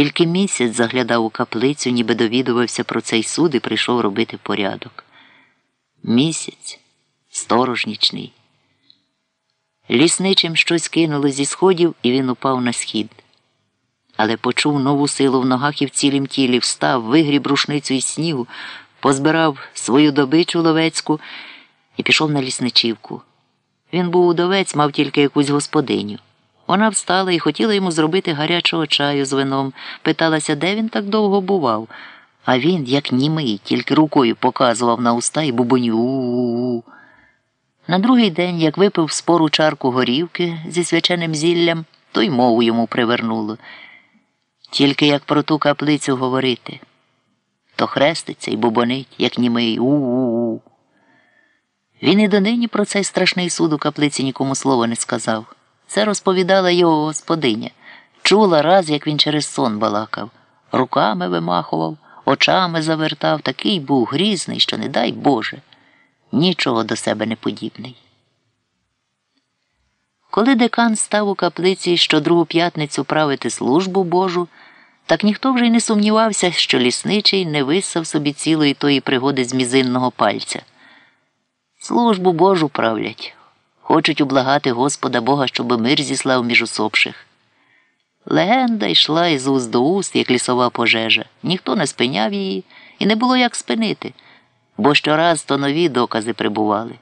Тільки місяць заглядав у каплицю, ніби довідувався про цей суд і прийшов робити порядок. Місяць сторожнічний. Лісничим щось кинуло зі сходів, і він упав на схід. Але почув нову силу в ногах і в цілім тілі, встав, вигріб рушницю із снігу, позбирав свою добичу ловецьку і пішов на лісничівку. Він був удовець, мав тільки якусь господиню. Вона встала і хотіла йому зробити гарячого чаю з вином, питалася, де він так довго бував. А він, як німий, тільки рукою показував на уста і бубонів у-у-у. На другий день, як випив спору чарку горівки зі свяченим зіллям, то й мову йому привернуло. Тільки як про ту каплицю говорити, то хреститься і бубонить, як німий у-у-у. Він і донині про цей страшний суд у каплиці нікому слова не сказав. Це розповідала його господиня. Чула раз, як він через сон балакав, руками вимахував, очами завертав, такий був грізний, що, не дай Боже, нічого до себе не подібний. Коли декан став у каплиці що другу п'ятницю правити службу Божу, так ніхто вже й не сумнівався, що лісничий не висав собі цілої тої пригоди з мізинного пальця. Службу Божу правлять, хочуть ублагати Господа Бога, щоби мир зіслав між усопших. Легенда йшла із уст до уст, як лісова пожежа. Ніхто не спиняв її, і не було як спинити, бо щораз то нові докази прибували.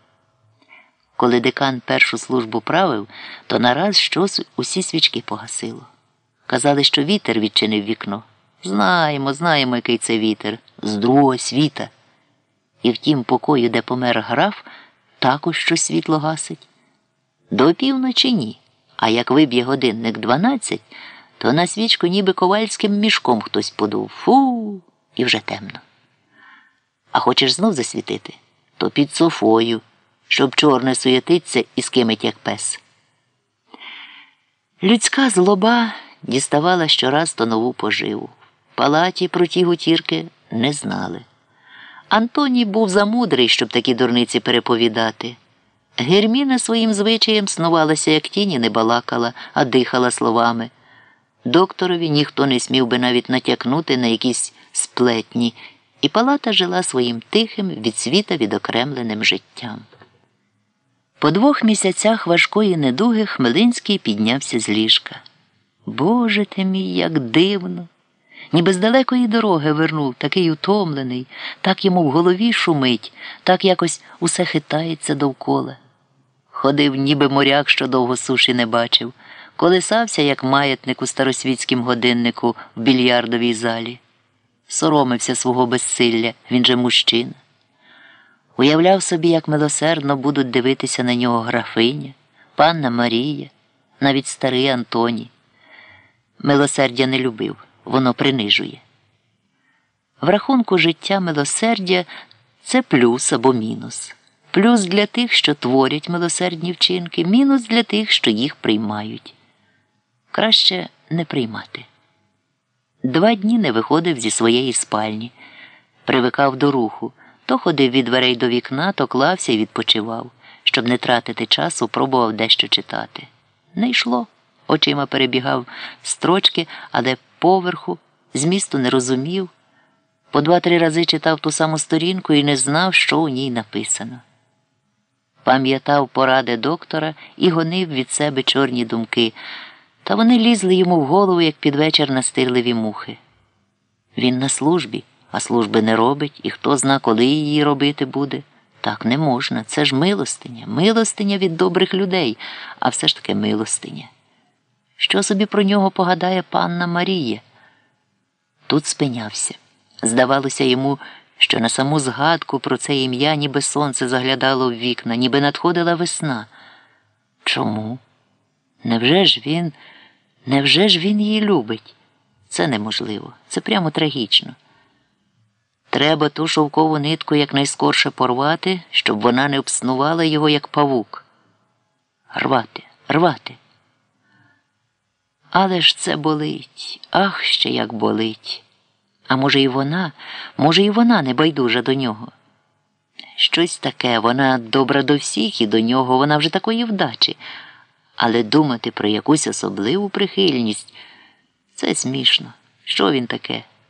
Коли декан першу службу правив, то нараз щось усі свічки погасило. Казали, що вітер відчинив вікно. Знаємо, знаємо, який це вітер, з другого світа. І в тім покою, де помер граф, також щось світло гасить. До півночі ні. А як виб'є годинник дванадцять, то на свічку ніби ковальським мішком хтось подув. Фу, і вже темно. А хочеш знов засвітити, то під софою, щоб чорне суєтиться і скимить, як пес. Людська злоба діставала щораз то нову поживу. Палаті про ті гутірки не знали. Антоній був замудрий, щоб такі дурниці переповідати. Герміна своїм звичаєм снувалася, як тіні, не балакала, а дихала словами. Докторові ніхто не смів би навіть натякнути на якісь сплетні, і палата жила своїм тихим, від світа відокремленим життям. По двох місяцях важкої недуги Хмелинський піднявся з ліжка. Боже ти мій, як дивно! Ніби з далекої дороги вернув, такий утомлений, так йому в голові шумить, так якось усе хитається довкола. Ходив, ніби моряк, що довго суші не бачив, колисався, як маятник у старосвітськім годиннику в більярдовій залі. Соромився свого безсилля, він же мужчина. Уявляв собі, як милосердно будуть дивитися на нього графиня, панна Марія, навіть старий Антоній. Милосердя не любив, воно принижує. В рахунку життя милосердя це плюс або мінус. Плюс для тих, що творять милосердні вчинки, мінус для тих, що їх приймають. Краще не приймати. Два дні не виходив зі своєї спальні, привикав до руху, то ходив від дверей до вікна, то клався і відпочивав, щоб не тратити часу, пробував дещо читати. Не йшло. Очима перебігав строчки, але поверху, змісту не розумів. По два-три рази читав ту саму сторінку і не знав, що у ній написано. Пам'ятав поради доктора і гонив від себе чорні думки, та вони лізли йому в голову, як під вечір настирливі мухи. Він на службі, а служби не робить, і хто зна, коли її робити буде. Так не можна. Це ж милостиня, милостиня від добрих людей, а все ж таки милостиня. Що собі про нього погадає панна Марія? Тут спинявся. Здавалося йому, що на саму згадку про це ім'я ніби сонце заглядало в вікна, ніби надходила весна. Чому? Невже ж він, невже ж він її любить? Це неможливо, це прямо трагічно. Треба ту шовкову нитку якнайскорше порвати, щоб вона не обснувала його, як павук. Рвати, рвати. Але ж це болить, ах, ще як болить. А може, і вона, може, і вона не байдужа до нього. Щось таке, вона добра до всіх і до нього, вона вже такої вдачі. Але думати про якусь особливу прихильність це смішно. Що він таке?